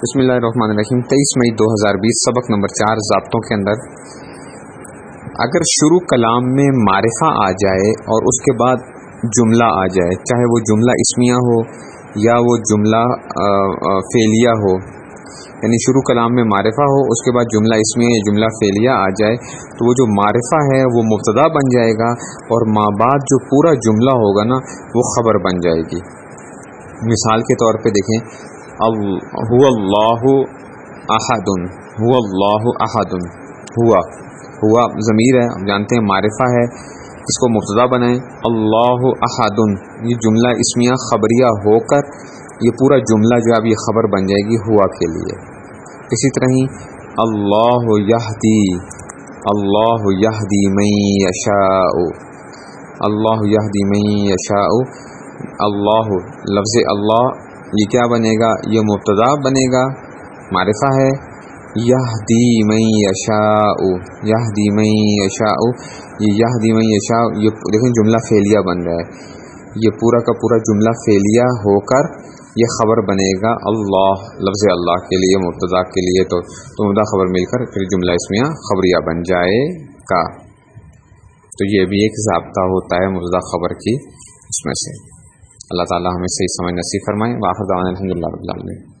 بسم اللہ الرحمن الرحیم، تیئیس مئی دو ہزار بیس، سبق نمبر چار، ضابطوں کے اندر۔ اگر شروع کلام میں معرفہ آ جائے اور اس کے بعد جملہ آ جائے، چاہے وہ جملہ اسمیہ ہو یا وہ جملہ فعلیہ ہو یعنی شروع کلام میں معرفہ ہو، اس کے بعد جملہ اسمیہ یا جملہ فعلیہ آ جائے، تو وہ جو معرفہ ہے وہ مبتدا بن جائے گا اور ماں بعد جو پورا جملہ ہوگا نا، وہ خبر بن جائے گی۔ مثال کے طور پہ دیکھیں هو اللہ احد هو اللہ احد ہوا ہوا ضمیر ہے، ہم جانتے ہیں معرفہ ہے۔ اس کو مبتدا بنائیں۔ اللہ احد یہ جملہ اسمیہ خبریہ ہو کر یہ پورا جملہ جو اب یہ خبر بن جائے گی ہوا کے لیے۔ اسی طرح ہی، اللہ یہدی اللہ یہدی میں یشاء۔ اللہ یہدی میں یشاء۔ اللہ، لفظ اللہ یہ کیا بنے گا؟ یہ مبتدا بنے گا۔ معرفہ ہے۔ یہ دی میں یشاء۔ یہ دی میں یہ یہ دی میں یہ دیکھیں جملہ فیلیا بن رہا ہے۔ یہ پورا کا پورا جملہ فیلیا ہو کر یہ خبر بنے گا۔ اللہ، لفظ اللہ کے لیے، مبتدا کے لیے۔ تو مبتدا خبر مل کر پھر جملہ اس میں خبریہ بن جائے گا۔ تو یہ بھی ایک ضابطہ ہوتا ہے مبتدا خبر کی۔ اس میں سے اللہ تعالیٰ ہمیں صحیح سمجھ نصیب فرمائے۔ واخر الحمد اللہ رب العالمین۔